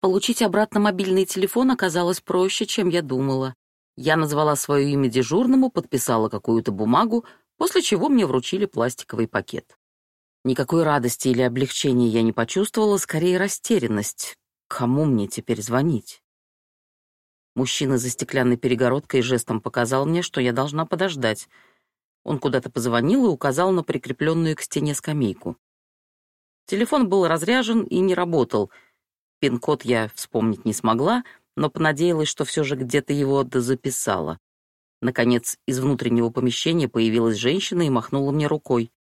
Получить обратно мобильный телефон оказалось проще, чем я думала. Я назвала свое имя дежурному, подписала какую-то бумагу, после чего мне вручили пластиковый пакет. Никакой радости или облегчения я не почувствовала, скорее растерянность. Кому мне теперь звонить? Мужчина за стеклянной перегородкой жестом показал мне, что я должна подождать. Он куда-то позвонил и указал на прикрепленную к стене скамейку. Телефон был разряжен и не работал. Пин-код я вспомнить не смогла, но понадеялась, что все же где-то его дозаписала. Наконец, из внутреннего помещения появилась женщина и махнула мне рукой.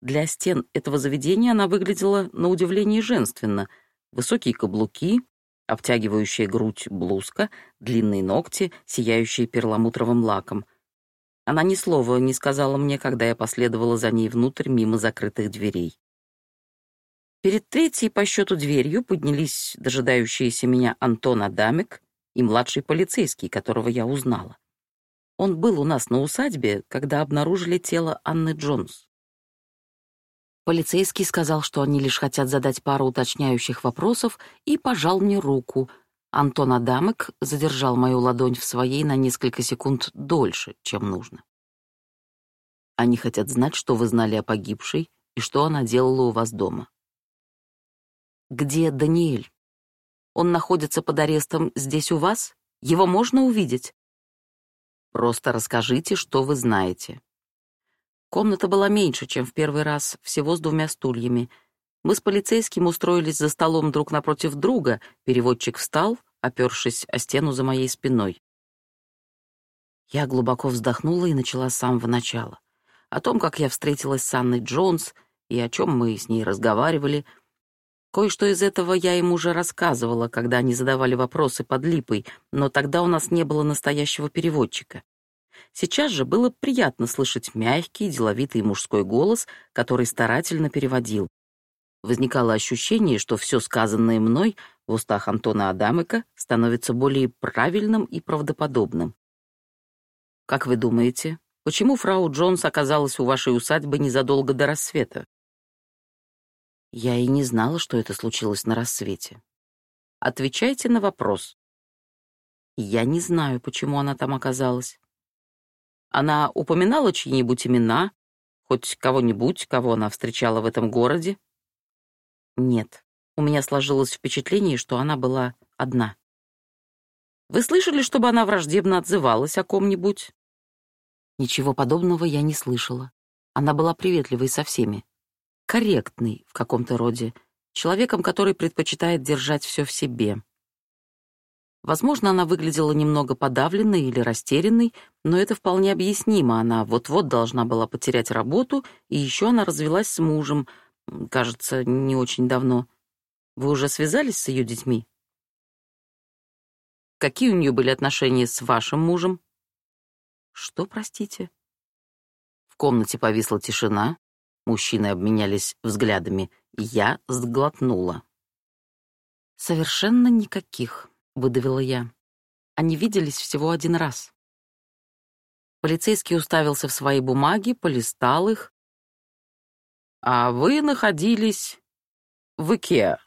Для стен этого заведения она выглядела на удивление женственно. Высокие каблуки, обтягивающая грудь блузка, длинные ногти, сияющие перламутровым лаком. Она ни слова не сказала мне, когда я последовала за ней внутрь мимо закрытых дверей. Перед третьей по счету дверью поднялись дожидающиеся меня Антон Адамик и младший полицейский, которого я узнала. Он был у нас на усадьбе, когда обнаружили тело Анны Джонс. Полицейский сказал, что они лишь хотят задать пару уточняющих вопросов, и пожал мне руку. Антон Адамек задержал мою ладонь в своей на несколько секунд дольше, чем нужно. Они хотят знать, что вы знали о погибшей и что она делала у вас дома. Где Даниэль? Он находится под арестом здесь у вас? Его можно увидеть? Просто расскажите, что вы знаете. Комната была меньше, чем в первый раз, всего с двумя стульями. Мы с полицейским устроились за столом друг напротив друга, переводчик встал, опершись о стену за моей спиной. Я глубоко вздохнула и начала с самого начала. О том, как я встретилась с Анной Джонс и о чем мы с ней разговаривали. Кое-что из этого я им уже рассказывала, когда они задавали вопросы под липой, но тогда у нас не было настоящего переводчика. Сейчас же было приятно слышать мягкий, деловитый мужской голос, который старательно переводил. Возникало ощущение, что все сказанное мной в устах Антона Адамыка становится более правильным и правдоподобным. «Как вы думаете, почему фрау Джонс оказалась у вашей усадьбы незадолго до рассвета?» Я и не знала, что это случилось на рассвете. Отвечайте на вопрос. Я не знаю, почему она там оказалась. Она упоминала чьи-нибудь имена, хоть кого-нибудь, кого она встречала в этом городе? Нет, у меня сложилось впечатление, что она была одна. Вы слышали, чтобы она враждебно отзывалась о ком-нибудь? Ничего подобного я не слышала. Она была приветливой со всеми. Корректной в каком-то роде. Человеком, который предпочитает держать все в себе. Возможно, она выглядела немного подавленной или растерянной, но это вполне объяснимо. Она вот-вот должна была потерять работу, и еще она развелась с мужем, кажется, не очень давно. Вы уже связались с ее детьми? Какие у нее были отношения с вашим мужем? Что, простите? В комнате повисла тишина, мужчины обменялись взглядами, я сглотнула. Совершенно никаких выдавила я. Они виделись всего один раз. Полицейский уставился в свои бумаги, полистал их. «А вы находились в Икеа?»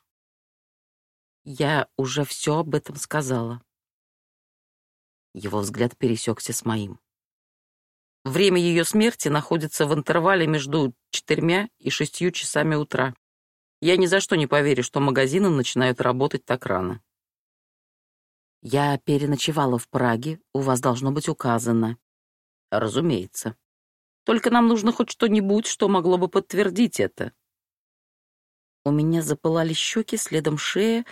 Я уже все об этом сказала. Его взгляд пересекся с моим. Время ее смерти находится в интервале между четырьмя и шестью часами утра. Я ни за что не поверю, что магазины начинают работать так рано. Я переночевала в Праге, у вас должно быть указано. Разумеется. Только нам нужно хоть что-нибудь, что могло бы подтвердить это. У меня запылали щеки, следом шея,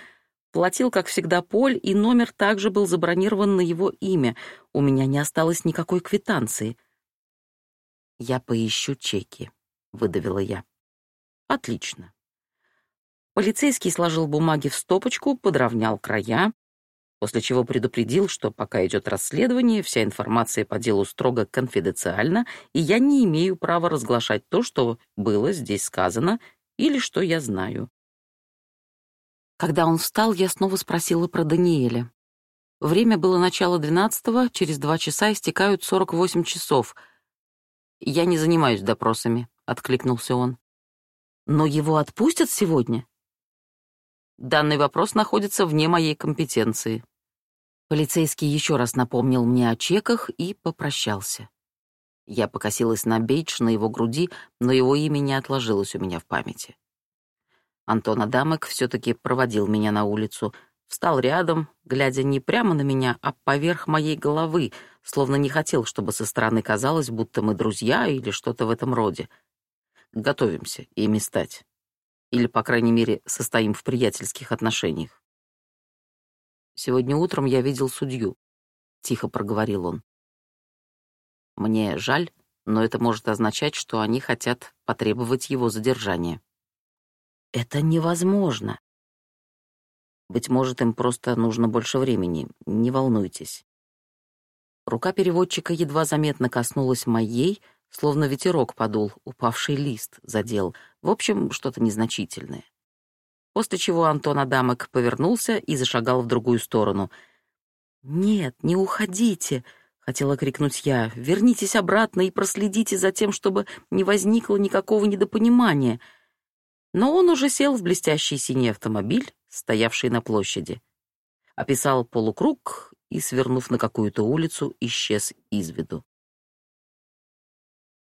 платил, как всегда, Поль, и номер также был забронирован на его имя. У меня не осталось никакой квитанции. «Я поищу чеки», — выдавила я. «Отлично». Полицейский сложил бумаги в стопочку, подровнял края, после чего предупредил, что пока идет расследование, вся информация по делу строго конфиденциальна, и я не имею права разглашать то, что было здесь сказано или что я знаю. Когда он встал, я снова спросила про Даниэля. Время было начало двенадцатого, через два часа истекают сорок восемь часов. «Я не занимаюсь допросами», — откликнулся он. «Но его отпустят сегодня?» Данный вопрос находится вне моей компетенции. Полицейский еще раз напомнил мне о чеках и попрощался. Я покосилась на бейдж на его груди, но его имя не отложилось у меня в памяти. Антон Адамек все-таки проводил меня на улицу, встал рядом, глядя не прямо на меня, а поверх моей головы, словно не хотел, чтобы со стороны казалось, будто мы друзья или что-то в этом роде. Готовимся ими стать. Или, по крайней мере, состоим в приятельских отношениях. Сегодня утром я видел судью, — тихо проговорил он. Мне жаль, но это может означать, что они хотят потребовать его задержания. Это невозможно. Быть может, им просто нужно больше времени. Не волнуйтесь. Рука переводчика едва заметно коснулась моей, словно ветерок подул, упавший лист задел. В общем, что-то незначительное. После чего Антон Адамек повернулся и зашагал в другую сторону. «Нет, не уходите!» Хотела крикнуть я. «Вернитесь обратно и проследите за тем, чтобы не возникло никакого недопонимания». Но он уже сел в блестящий синий автомобиль, стоявший на площади. Описал полукруг и, свернув на какую-то улицу, исчез из виду.